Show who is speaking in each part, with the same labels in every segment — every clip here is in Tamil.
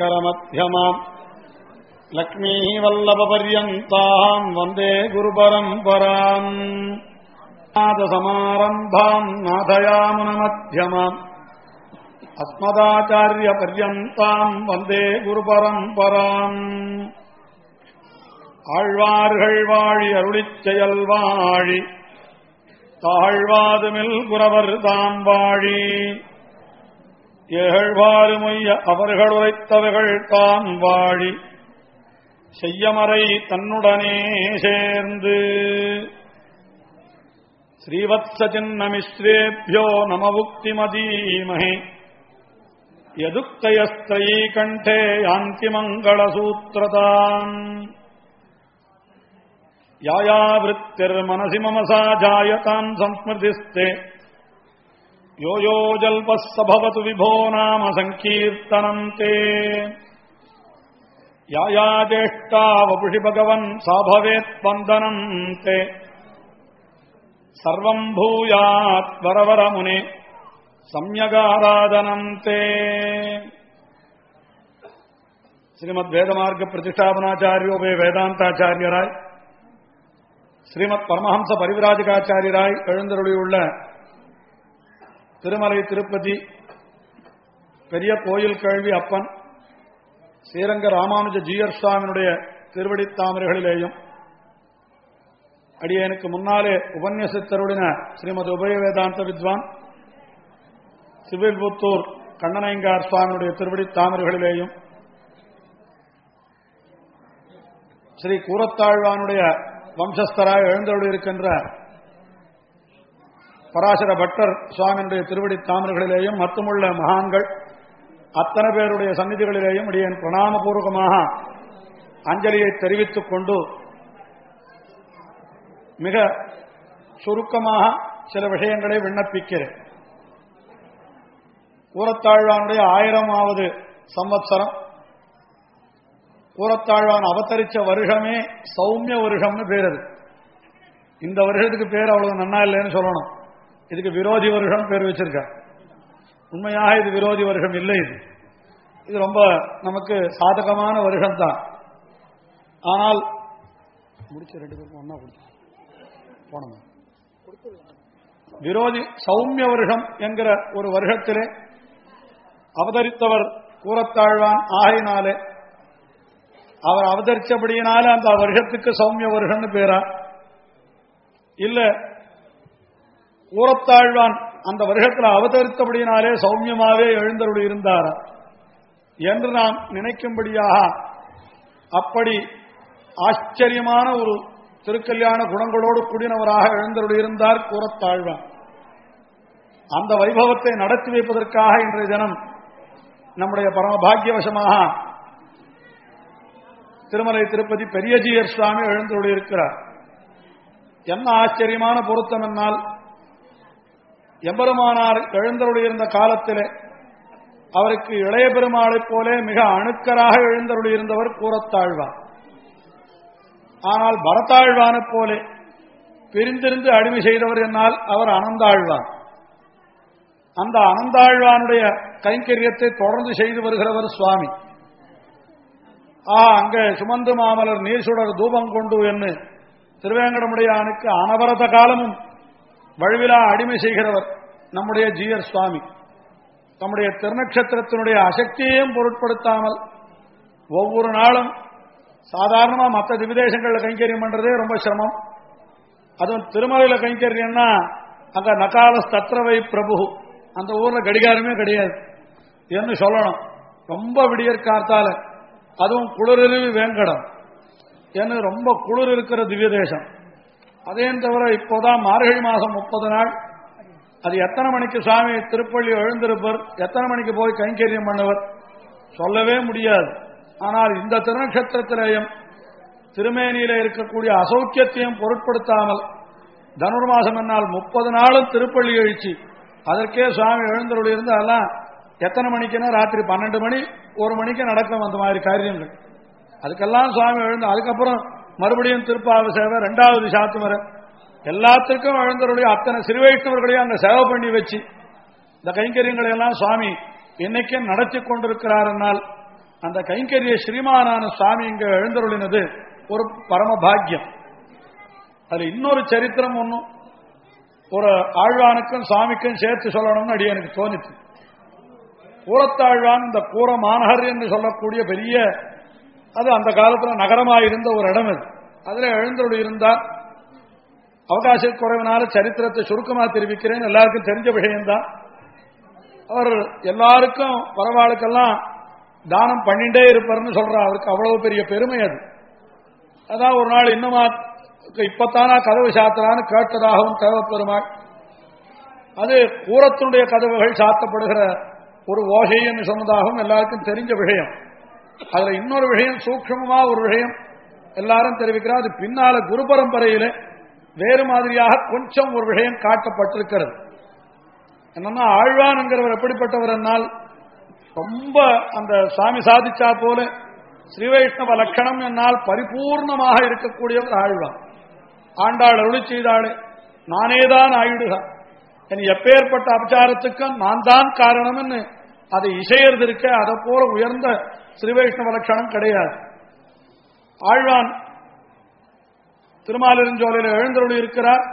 Speaker 1: करमध्यमाम् लक्ष्मीवल्लभपर्यन्ताम् वन्दे गुरुपरम्पराम् नादसमारम्भाम् नाथयामुनमध्यमाम् अस्मदाचार्यपर्यन्ताम् वन्दे गुरुपरम्पराम् ஆழ்வார்கள் வாழி அருளிச் செயல் வாழி தாழ்வாதுமில் குறவர் தாம் வாழி ஏழ்வாறுமொய்ய அவர்கள் உரைத்தவர்கள் தாம் வாழி செய்யமறை தன்னுடனே சேர்ந்து. ஸ்ரீவத்ச சின்னமிஸ்ரேபியோ நமவுக்திமதீமஹே யதுக்தயஸ்திரயீ கண்டே யாந்தி மங்களசூத்திரதாம் யாயா விற்த்திர்மனசி மம சா ஜாயதாம் சம்ஸ்மிருதிஸ்தே. यो यो जल्पः स भवतु विभो नाम सङ्कीर्तनम् ते या या ज्येष्ठा वपुषि भगवन् सा भवेत् वन्दनम् ते सर्वम् भूयात् वरवरमुने सम्यगाराधनम् ते श्रीमद् वेदमार्ग प्रतिष्ठापनाचार्योपे வேதாந்தாச்சாரியராய் ஸ்ரீமத் பரமஹம்ச பரிவிராஜகாச்சாரியராய் எழுந்தருளியுள்ள திருமலை திருப்பதி பெரிய கோயில் கல்வி அப்பன் ஸ்ரீரங்க ராமானுஜ ஜீயர் சுவாமியினுடைய திருவடி தாமரைகளிலேயும் அடியனுக்கு முன்னாலே உபன்யசித்தருடின ஸ்ரீமதி உபய வேதாந்த வித்வான் சிவில்புத்தூர் கண்ணனைங்கார் சுவாமியுடைய திருவடி தாமரைகளிலேயும் ஸ்ரீ கூரத்தாழ்வானுடைய வம்சஸ்தராக எழுந்தருள் இருக்கின்ற பராசர பட்டர் சுவாமியுடைய திருவடி தாமர்களிலேயும் மற்றுமுள்ள மகான்கள் அத்தனை பேருடைய சந்நிதிகளிலேயும் இடையே பிரணாமபூர்வகமாக அஞ்சலியை தெரிவித்துக் கொண்டு மிக சுருக்கமாக சில விஷயங்களை விண்ணப்பிக்கிறேன். கூரத்தாழ்வானுடைய ஆயிரமாவது சம்வத்சரம். கூரத்தாழ்வான் அவதரிச்ச வருஷமே சௌமிய வருஷம்னு பேர் அது. இந்த வருஷத்துக்கு பேர் அவ்வளவு நன்னா இல்லைன்னு சொல்லணும். இதுக்கு விரோதி வருஷம் பேர் வச்சிருக்க. உண்மையாக இது விரோதி வருஷம் இல்லை இது. இது ரொம்ப நமக்கு சாதகமான வருஷம் தான். ஆனால் முடிச்ச ரெண்டு பேருக்கும் ஒன்னா கொடுத்தோம் போனோம். விரோதி சௌமிய வருஷம் என்கிற ஒரு வருஷத்திலே அவதரித்தவர் கூறத்தாழ்வான் ஆகையினாலே அவர் அவதரிச்சபடியினால அந்த வருஷத்துக்கு சௌமிய வருஷம்னு பேரா. இல்ல கூறத்தாழ்வான் அந்த வருஷத்தில் அவதரித்தபடியினாலே சௌமியமாவே எழுந்தருள் இருந்தார். என்று நாம் நினைக்கும்படியாக அப்படி ஆச்சரியமான ஒரு திருக்கல்யாண குணங்களோடு கூடினவராக எழுந்தருள் இருந்தார் கூறத்தாழ்வான் அந்த வைபவத்தை நடத்தி வைப்பதற்காக இன்றைய தினம் நம்முடைய பரமபாகியவசமாக திருமலை திருப்பதி பெரியஜியர் சுவாமி எழுந்தருள் இருக்கிறார். என்ன ஆச்சரியமான பொருத்தம் என்னால் எம்பெருமானார் எழுந்தருளியிருந்த காலத்திலே அவருக்கு இளைய பெருமாளைப் போலே மிக அணுக்கராக எழுந்தருளியிருந்தவர் கூறத்தாழ்வார் ஆனால் பரத்தாழ்வானைப் போலே பிரிந்திருந்து அடிமை செய்தவர் என்னால் அவர் அனந்தாழ்வார் அந்த அனந்தாழ்வானுடைய கைங்கரியத்தை தொடர்ந்து செய்து வருகிறவர் சுவாமி. ஆ அங்கே சுமந்து மாமலர் நீர் சுடர் தூபம் கொண்டு என்று திருவேங்கடமுடையானுக்கு அனவரத காலமும் வழுவிலா அடிமை செய்கிறவர் நம்முடைய ஜீயர் சுவாமி. நம்முடைய திருநக்ஷத்திரத்தினுடைய அசக்தியையும் பொருட்படுத்தாமல் ஒவ்வொரு நாளும் சாதாரணமாக மற்ற திவிதேசங்களில் கைங்கரியம் பண்றதே ரொம்ப சிரமம். அதுவும் திருமலையில் கைங்கரியம்னா அங்க நகால தத்ரவை பிரபு. அந்த ஊர்ல கடிகாரமே கிடையாது. என்று சொல்லணும். ரொம்ப விடியற் காத்தால அதுவும் குளிரறிவு வேங்கடம். என்று ரொம்ப குளிர் இருக்கிற திவ்ய தேசம் அதையும் தவிர இப்போதான் மார்கழி மாதம் முப்பது நாள். அது எத்தனை மணிக்கு சாமி திருப்பள்ளி எழுந்திருப்பர் எத்தனை மணிக்கு போய் கைங்கரியம் பண்ணவர் சொல்லவே முடியாது. ஆனால் இந்த திருநட்சத்திரத்திலேயும் திருமேனியில இருக்கக்கூடிய அசௌக்கியத்தையும் பொருட்படுத்தாமல் தனுர்மாசம் என்னால் முப்பது நாளும் திருப்பள்ளி எழுச்சி. அதற்கே சுவாமி எழுந்தருள் இருந்து அதெல்லாம் எத்தனை மணிக்குன்னா ராத்திரி பன்னெண்டு மணி ஒரு மணிக்கு நடக்கும் அந்த மாதிரி காரியங்கள். அதுக்கெல்லாம் சுவாமி எழுந்து அதுக்கப்புறம் மறுபடியும் திருப்பாவ சேவை ரெண்டாவது சாத்துமரை எல்லாத்துக்கும் எழுந்தருடைய அத்தனை சிறு வைஷ்ணவர்களையும் அங்க சேவை பண்ணி வச்சு இந்த கைங்கரியங்களை எல்லாம் சுவாமி என்னைக்கும் நடத்தி கொண்டிருக்கிறார் என்னால் அந்த கைங்கரிய ஸ்ரீமானான சுவாமி இங்க எழுந்தருளினது ஒரு பரம பாக்கியம். அதுல இன்னொரு சரித்திரம் ஒன்றும் ஒரு ஆழ்வானுக்கும் சுவாமிக்கும் சேர்த்து சொல்லணும்னு அடி எனக்கு தோணித்து. கூரத்தாழ்வான் இந்த கூர மாநகர் என்று சொல்லக்கூடிய பெரிய அது அந்த காலத்தில் நகரமாக இருந்த ஒரு இடம் அது. அதில் எழுந்தருள் இருந்தார் அவகாச குறைவினால சரித்திரத்தை சுருக்கமாக தெரிவிக்கிறேன். எல்லாருக்கும் தெரிஞ்ச விஷயம்தான். அவர் எல்லாருக்கும் வரவாளுக்கெல்லாம் தானம் பண்ணிட்டே இருப்பார்னு சொல்றார் அவருக்கு அவ்வளவு பெரிய பெருமை அது. அதான் ஒரு நாள் இன்னுமா இப்பத்தானா கதவு சாத்தலான்னு கேட்டதாகவும் தேவப்பெருமாள் அது கூரத்தினுடைய கதவுகள் சாத்தப்படுகிற ஒரு ஓகை சொன்னதாகவும் எல்லாருக்கும் தெரிஞ்ச விஷயம். அதுல இன்னொரு விஷயம் சூக்ஷமமா ஒரு விஷயம். எல்லாரும் தெரிவிக்கிறார் அது பின்னால குரு பரம்பரையில வேறு மாதிரியாக கொஞ்சம் ஒரு விஷயம் காட்டப்பட்டிருக்கிறது. என்னன்னா ஆழ்வான்ங்கிறவர் எப்படிப்பட்டவர் என்னால் ரொம்ப அந்த சாமி சாதிச்சா போல ஸ்ரீ வைஷ்ணவ லட்சணம் என்னால் பரிபூர்ணமாக இருக்கக்கூடியவர் ஆழ்வான். ஆண்டாள் அருளி செய்தாளே நானேதான் ஆயிடுக. என் எப்பேற்பட்ட அபச்சாரத்துக்கும் நான் தான் காரணம்னு அதை இசையறது இருக்க அதை போல உயர்ந்த ஸ்ரீ வைஷ்ணவ லட்சணம் கிடையாது. ஆழ்வான் திருமாலிருஞ்சோலையில் எழுந்தருளி இருக்கிறார்.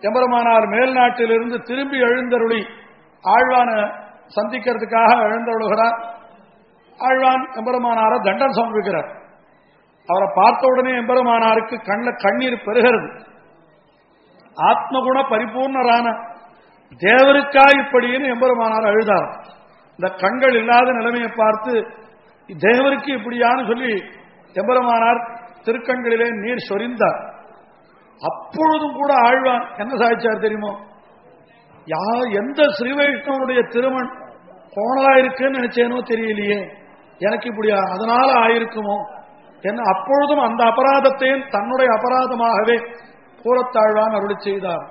Speaker 1: எம்பெருமானார் மேல் நாட்டிலிருந்து திரும்பி எழுந்தருளி ஆழ்வான சந்திக்கிறதுக்காக எழுந்தருளுகிறார். ஆழ்வான் எம்பெருமானார தண்டம் சமர்ப்பிக்கிறார். அவரை பார்த்த உடனே எம்பெருமானாருக்கு கண்ணில் கண்ணீர் பெறுகிறது ஆத்மகுண பரிபூர்ணரான தேவருக்கா இப்படின்னு எம்பெருமானார் அழுதார். இந்த கண்கள் இல்லாத நிலைமையை பார்த்து தேவருக்கு இப்படியான்னு சொல்லி எம்பெருமானார் திருக்கண்களிலே நீர் சொரிந்தார். அப்பொழுதும் கூட ஆழ்வான் என்ன சாதிச்சார் தெரியுமோ? யார் எந்த ஸ்ரீ வைஷ்ணவனுடைய திருமண் கோணலா இருக்குன்னு நினைச்சேனோ தெரியலையே. எனக்கு இப்படி அதனால ஆயிருக்குமோ? என்ன அப்பொழுதும் அந்த அபராதத்தையும் தன்னுடைய அபராதமாகவே கூறத்தாழ்வான் அருளி செய்தார்.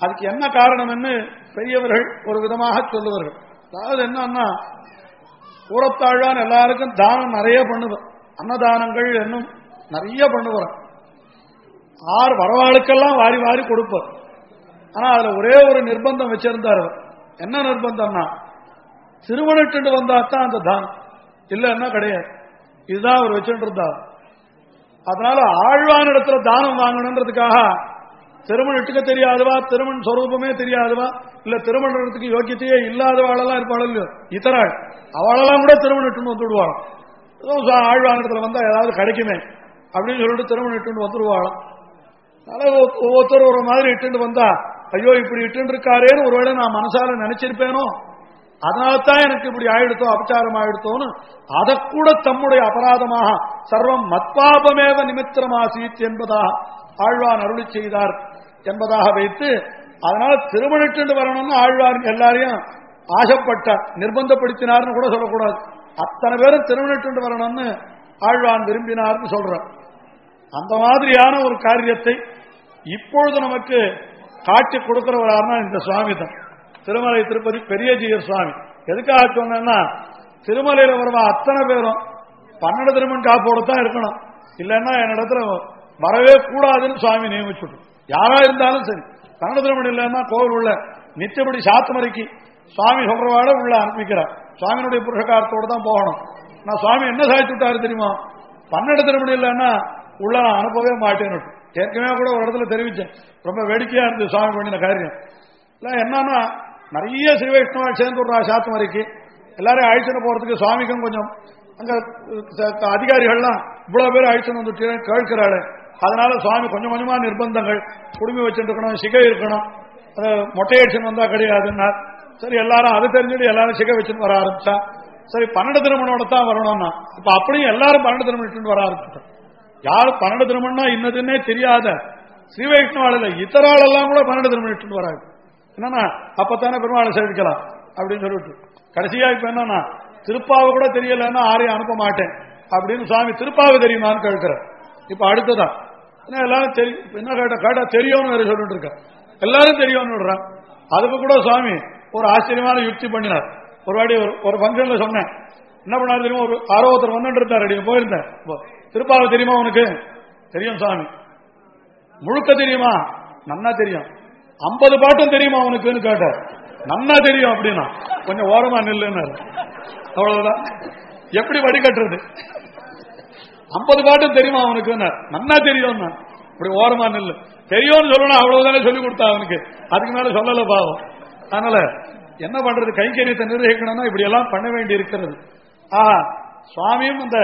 Speaker 1: அதுக்கு என்ன காரணம் என்று பெரியவர்கள் ஒரு விதமாக சொல்லுவார்கள். அதாவது என்னன்னா கூறத்தாழ்வான் எல்லாருக்கும் தானம் நிறைய பண்ணுவேன் அன்னதானங்கள் என்னும் நிறைய பண்ணுவார். ஆறு வரவாளுக்கெல்லாம் வாரி வாரி கொடுப்பார். ஆனா அதுல ஒரே ஒரு நிர்பந்தம் வச்சிருந்தார் என்ன நிர்பந்தம்னா திருமணட்டு வந்தா தான் அந்த தானம். இல்லைன்னா கிடையாது. இதுதான் அவர் வச்சுட்டு இருந்தார் அதனால ஆழ்வான இடத்துல தானம் வாங்கணுன்றதுக்காக திருமணத்துக்கு தெரியாதவா? திருமண் சொரூபமே தெரியாதவா? இல்ல திருமணத்துக்கு யோக்கியத்தையே இல்லாதவாளெல்லாம் இருப்பாள் இல்லையோ இத்தராள் அவளெல்லாம் கூட திருமணத்துன்னு வந்து விடுவாள் இடத்துல வந்தா ஏதாவது கிடைக்குமே. அப்படின்னு சொல்லிட்டு திருமணம் இட்டுன்னு வந்துடுவாளாம். அதனால ஒவ்வொருத்தர் ஒரு மாதிரி இட்டு வந்தா ஐயோ இப்படி இட்டு இருக்காரேன்னு ஒருவேளை நான் மனசால நினைச்சிருப்பேனோ? அதனால்தான் எனக்கு இப்படி ஆயிடுத்தோ அபச்சாரம் ஆயிடுத்தோன்னு அதை கூட தம்முடைய அபராதமாக சர்வம் மத்பாபமேவ நிமித்திரமாசீத் என்பதாக ஆழ்வான் அருளி செய்தார் என்பதாக வைத்து அதனால திருமணிட்டு வரணும்னு ஆழ்வார் எல்லாரையும் ஆசைப்பட்ட நிர்பந்தப்படுத்தினார்னு கூட சொல்லக்கூடாது. அத்தனை பேரும் திருமணிட்டு வரணும்னு ஆழ்வான் விரும்பினார்னு சொல்றார். அந்த மாதிரியான ஒரு காரியத்தை இப்பொழுது நமக்கு காட்டி கொடுக்கிறவரான இந்த சுவாமி தான் திருமலை திருப்பதி பெரியஜியர் சுவாமி. எதுக்காக சொன்னா திருமலையில வருவா அத்தனை பேரும் பன்னெண்டு திருமண் காப்போட தான் இருக்கணும். இல்லைன்னா என்னிடத்துல வரவே கூடாதுன்னு சுவாமி நியமிச்சுட்டு. யாரா இருந்தாலும் சரி. பன்னெண்டு திருமணம் இல்லைன்னா கோவில் உள்ள நித்தியபடி சாத்துமறைக்கு சுவாமி சொல்றவாட உள்ள அனுப்பிக்கிறார். சுவாமியினுடைய புருஷகாரத்தோடு தான் போகணும். நான் சுவாமி என்ன சாதிச்சு விட்டாரு தெரியுமா? பன்னெண்டு திருமணம் இல்லைன்னா உள்ள நான் அனுப்பவே மாட்டேன்னு ஏற்கனவே கூட ஒரு இடத்துல தெரிவிச்சேன். ரொம்ப வேடிக்கையா இருந்தது சுவாமி பண்ணின காரியம். இல்லை என்னன்னா நிறைய ஸ்ரீ வைஷ்ணவ சேர்ந்து விடுறா வரைக்கும் எல்லாரையும் அழிச்சுன்னு போறதுக்கு சுவாமிக்கும் கொஞ்சம் அங்க அதிகாரிகள்லாம் இவ்வளவு பேர் அழிச்சுன்னு வந்துட்டு கேட்கிறாள். அதனால சுவாமி கொஞ்சம் கொஞ்சமா நிர்பந்தங்கள். குடுமி வச்சுட்டு இருக்கணும் சிகை இருக்கணும். மொட்டையடிச்சுன்னு வந்தா கிடையாதுன்னா. சரி எல்லாரும் அது தெரிஞ்சுட்டு எல்லாரும் சிகை வச்சுன்னு வர ஆரம்பிச்சா. சரி பன்னெண்டு திருமணோட தான் வரணும்னா. இப்ப அப்படியும் எல்லாரும் பன்னெண்டு திருமணம் வர ஆரம்பிச்சிட்டோம். யாரு பன்னெண்டு திருமணம்னா இன்னதுன்னே தெரியாத ஸ்ரீ வைஷ்ணவாள் இல்ல இத்தராள் எல்லாம் கூட பன்னெண்டு திருமணம் வராது என்னன்னா அப்பத்தானே பெருமாளை சேவிக்கலாம்? அப்படின்னு சொல்லிட்டு. கடைசியா இப்ப என்னன்னா திருப்பாவை கூட தெரியலன்னா ஆரையும் அனுப்ப மாட்டேன். அப்படின்னு சுவாமி திருப்பாவை தெரியுமான்னு கேட்கிறார். இப்ப அடுத்ததான் ஏன்னா எல்லாரும் தெரியும் என்ன கேட்ட கேட்டா தெரியும்னு வேற சொல்லிட்டு இருக்க எல்லாரும் தெரியும்னு விடுறான் அதுக்கு கூட சுவாமி ஒரு ஆச்சரியமான யுக்தி பண்ணினார். ஒரு வாடி ஒரு ஒரு சொன்னேன். என்ன பண்ணாரு தெரியுமா? ஒரு ஆரோ ஒருத்தர் வந்துட்டு இருந்தார். நீங்க போயிருந்தேன். திருப்பாவை தெரியுமா உனக்கு? தெரியும் சுவாமி. முழுக்க தெரியுமா? நன்னா தெரியும். ஐம்பது பாட்டும் தெரியுமா அவனுக்குன்னு கேட்டார். நன்னா தெரியும் அப்படின்னா. கொஞ்சம் ஓரமா நில்லுன்னு அவ்வளவுதான். எப்படி வடிகட்டுறது? ஐம்பது பாட்டும் தெரியுமா அவனுக்கு நன்னா தெரியும் இப்படி ஓரமா நில்லு. தெரியும்னு சொல்லணும் அவ்வளவுதானே சொல்லி கொடுத்தா அவனுக்கு. அதுக்கு மேல சொல்லல பாவம். அதனால என்ன பண்றது? கைங்கரியத்தை நிர்வகிக்கணும்னா இப்படி எல்லாம் பண்ண வேண்டி இருக்கிறது. ஆஹா சுவாமியும் இந்த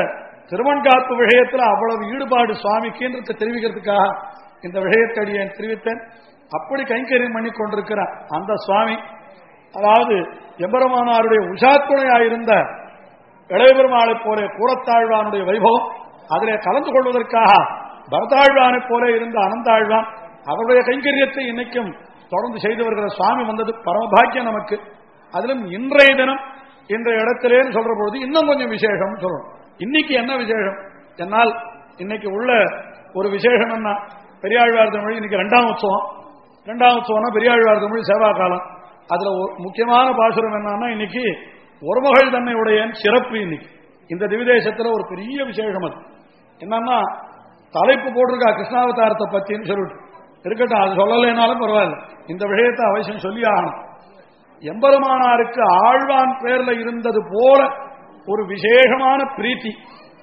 Speaker 1: திருவன்காப்பு விஷயத்துல அவ்வளவு ஈடுபாடு சுவாமிக்கு தெரிவிக்கிறதுக்காக இந்த விஷயத்தடியை தெரிவித்தேன். அப்படி கைங்கரியம் பண்ணி கொண்டிருக்கிற அந்த சுவாமி அதாவது எம்பெருமானாருடைய உஷாத்துணையாயிருந்த இளையபெருமாளை போல கூறத்தாழ்வானுடைய வைபவம் அதிலே கலந்து கொள்வதற்காக பரதாழ்வானை போல இருந்த அனந்தாழ்வான் அவருடைய கைங்கரியத்தை இன்னைக்கும் தொடர்ந்து செய்து வருகிற சுவாமி வந்தது. பரமபாக்கியம் நமக்கு. அதிலும் இன்றைய தினம் இன்றைய இடத்திலேன்னு சொல்ற பொழுது இன்னும் கொஞ்சம் விசேஷம் சொல்லணும் இன்னைக்கு என்ன விசேஷம்? என்னால் இன்னைக்கு உள்ள ஒரு விசேஷம் என்ன? பெரியாழ்வார் தமிழ் இன்னைக்கு ரெண்டாம் உற்சவம். ரெண்டாவது சோனா பெரியாழ்வார் தமிழ் சேவா காலம். அதுல ஒரு முக்கியமான பாசுரம் என்னன்னா இன்னைக்கு ஒருமகள் தன்னையுடைய சிறப்பு இன்னைக்கு. இந்த திவிதேசத்துல ஒரு பெரிய விசேஷம் அது. என்னன்னா தலைப்பு போட்டிருக்கா கிருஷ்ணாவதாரத்தை பத்தின்னு சொல்லிட்டு. இருக்கட்டும் அது சொல்லலைனாலும் பரவாயில்ல. இந்த விஷயத்தை அவசியம் சொல்லி ஆகணும். எம்பெருமானாருக்கு ஆழ்வான் பேர்ல இருந்தது போல ஒரு விசேஷமான பிரீத்தி.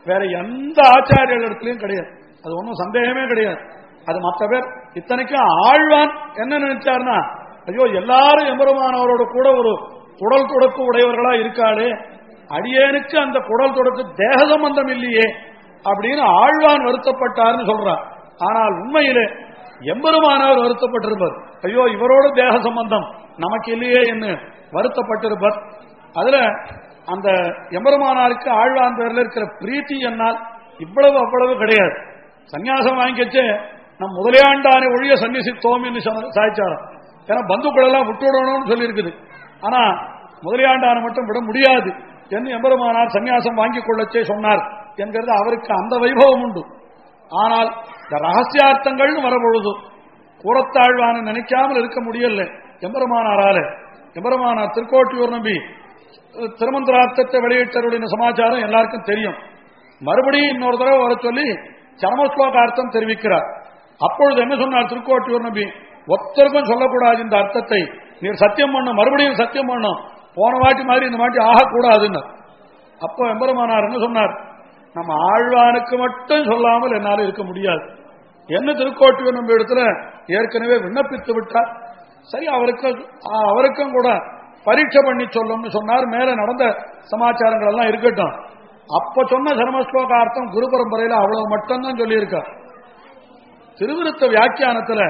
Speaker 1: வேற எந்த ஆச்சாரியர்கள் இடத்துலயும் கிடையாது. அது ஒன்றும் சந்தேகமே கிடையாது. அது மற்ற பேர் இத்தனைக்கும் ஆழ்வான் என்ன நினைச்சார்னா ஐயோ எல்லாரும் எம்பெருமானவரோட கூட ஒரு குடல் தொடக்கு உடையவர்களா இருக்காளே அடியேனுக்கு அந்த குடல் தொடக்கு தேக சம்பந்தம் இல்லையே அப்படின்னு ஆழ்வான் வருத்தப்பட்டார்னு சொல்றார். ஆனால் உண்மையிலே எம்பெருமானவர் வருத்தப்பட்டிருப்பார். ஐயோ இவரோட தேக சம்பந்தம் நமக்கு இல்லையே என்று வருத்தப்பட்டிருப்பார். அதுல அந்த எம்பெருமானாருக்கு ஆழ்வான் பேர்ல இருக்கிற பிரீத்தி என்னால் இவ்வளவு அவ்வளவு கிடையாது. சன்னியாசம் வாங்கிச்சு நம் முதலியாண்டானை ஒழிய சன்னிசித்தோம் என்று சாய்ச்சாரம். ஏன்னா பந்துக்களெல்லாம் விட்டுவிடணும்னு சொல்லியிருக்குது. ஆனா முதலியாண்டானை மட்டும் விட முடியாது. என்று எம்பெருமானார் சன்னியாசம் வாங்கிக் கொள்ளச்சே சொன்னார் என்கிறது அவருக்கு அந்த வைபவம் உண்டு. ஆனால் இந்த ரகசியார்த்தங்கள்னு வரப்பொழுது கூறத்தாழ்வான நினைக்காமல் இருக்க முடியல எம்பெருமானாரால. எம்பெருமானார் திருக்கோட்டியூர் நம்பி திருமந்திரார்த்தத்தை வெளியிட்டருடைய சமாச்சாரம் எல்லாருக்கும் தெரியும். மறுபடியும் இன்னொரு தடவை வர சொல்லி சரமஸ்லோகார்த்தம் தெரிவிக்கிறார். அப்பொழுது என்ன சொன்னார் திருக்கோட்டியூர் நபி? ஒத்தருக்கும் சொல்லக்கூடாது இந்த அர்த்தத்தை. நீர் சத்தியம் பண்ணும் மறுபடியும் சத்தியம் பண்ணும். போன வாட்டி மாதிரி இந்த வாட்டி ஆகக்கூடாதுன்னு. அப்போ எம்பெருமானார் என்ன சொன்னார்? நம்ம ஆழ்வானுக்கு மட்டும் சொல்லாமல் என்னால் இருக்க முடியாது. என்ன திருக்கோட்டியூர் நம்ம இடத்துல ஏற்கனவே விண்ணப்பித்து விட்டார். சரி அவருக்கு அவருக்கும் கூட பரீட்சை பண்ணி சொல்லும்னு சொன்னார். மேல நடந்த சமாச்சாரங்கள் எல்லாம் இருக்கட்டும். அப்ப சொன்ன சர்மஸ்லோகார்த்தம் குரு பரம்பரையில அவ்வளவு மட்டும்தான் சொல்லியிருக்கார். திருவிருத்த வியாக்கியானத்துல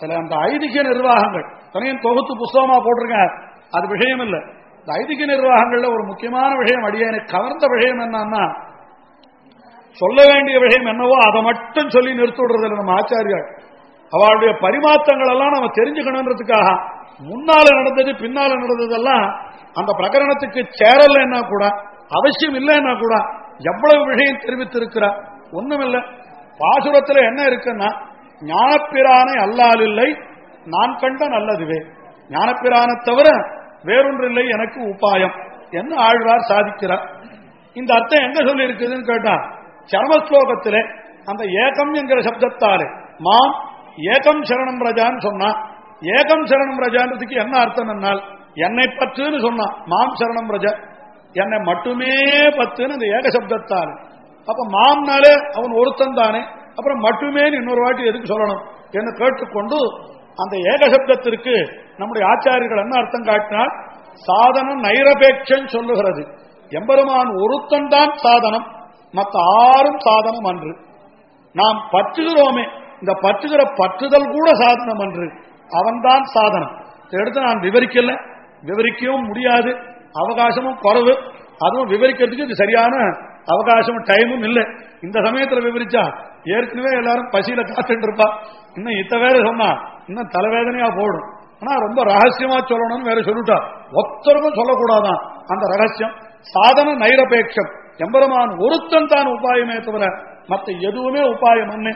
Speaker 1: சில அந்த ஐதிக நிர்வாகங்கள் தனியும் தொகுத்து புஸ்தகமா போட்டிருக்கேன். அது விஷயம் இல்லை இந்த ஐதிக நிர்வாகங்கள்ல ஒரு முக்கியமான விஷயம் அடியேனை கவர்ந்த விஷயம் என்னன்னா சொல்ல வேண்டிய விஷயம் என்னவோ அதை மட்டும் சொல்லி நிறுத்திடுறது நம்ம ஆச்சாரியார். அவளுடைய பரிமாற்றங்கள் எல்லாம் நம்ம தெரிஞ்சுக்கணுன்றதுக்காக முன்னால நடந்தது பின்னால நடந்ததெல்லாம் அந்த பிரகரணத்துக்கு சேரலைன்னா கூட அவசியம் இல்லைன்னா கூட எவ்வளவு விஷயம் தெரிவித்திருக்கிறார்? ஒண்ணுமில்லை. பாசுரத்துல என்ன இருக்குன்னா ஞானப்பிரானை அல்லால் இல்லை நான் கண்ட நல்லதுவே. ஞானப்பிரானை தவிர வேறொன்றில்லை எனக்கு உபாயம் என்று ஆழ்வார் சாதிக்கிறார். இந்த அர்த்தம் எங்க சொல்லி இருக்குதுன்னு கேட்டா சர்மஸ்லோகத்திலே அந்த ஏகம் என்கிற சப்தத்தாலே. மாம் ஏகம் சரணம் ரஜான்னு சொன்னா ஏகம் சரணம் ரஜான்றதுக்கு என்ன அர்த்தம் என்னால்? என்னை பத்துன்னு சொன்னான் மாம் சரணம் ரஜா என்னை மட்டுமே பத்துன்னு அந்த ஏக சப்தத்தால். அப்ப மாம்னாலே அவன் ஒருத்தன் தானே. அப்புறம் மட்டுமே இன்னொரு வாட்டி எதுக்கு சொல்லணும்? என்று கேட்டுக்கொண்டு அந்த ஏகசப்தத்திற்கு நம்முடைய ஆச்சாரியர்கள் என்ன அர்த்தம் காட்டினால் சாதனம் நைரபேட்சம் சொல்லுகிறது. எம்பெருமான் ஒருத்தன் தான் சாதனம் மற்ற ஆறும் சாதனம் அன்று. நாம் பற்றுகிறோமே இந்த பற்றுகிற பற்றுதல் கூட சாதனம் அன்று. அவன்தான் சாதனம். எடுத்து நான் விவரிக்கல. விவரிக்கவும் முடியாது. அவகாசமும் குறவு. அதுவும் விவரிக்கிறதுக்கு இது சரியான அவகாசமும் டைமும் இல்லை. இந்த சமயத்துல விவரிச்சா ஏற்கனவே எல்லாரும் பசியில காத்துட்டு இருப்பா இன்னும் இத்த வேற சொன்னா இன்னும் தலைவேதனையா போடும். ஆனா ரொம்ப ரகசியமா சொல்லணும்னு வேற சொல்லிட்டா. ஒத்தருக்கும் சொல்லக்கூடாதான் அந்த ரகசியம். சாதன நைரபேட்சம். எம்பெருமான் ஒருத்தன் தான் உபாயமே தவிர மற்ற எதுவுமே உபாயம் என்ன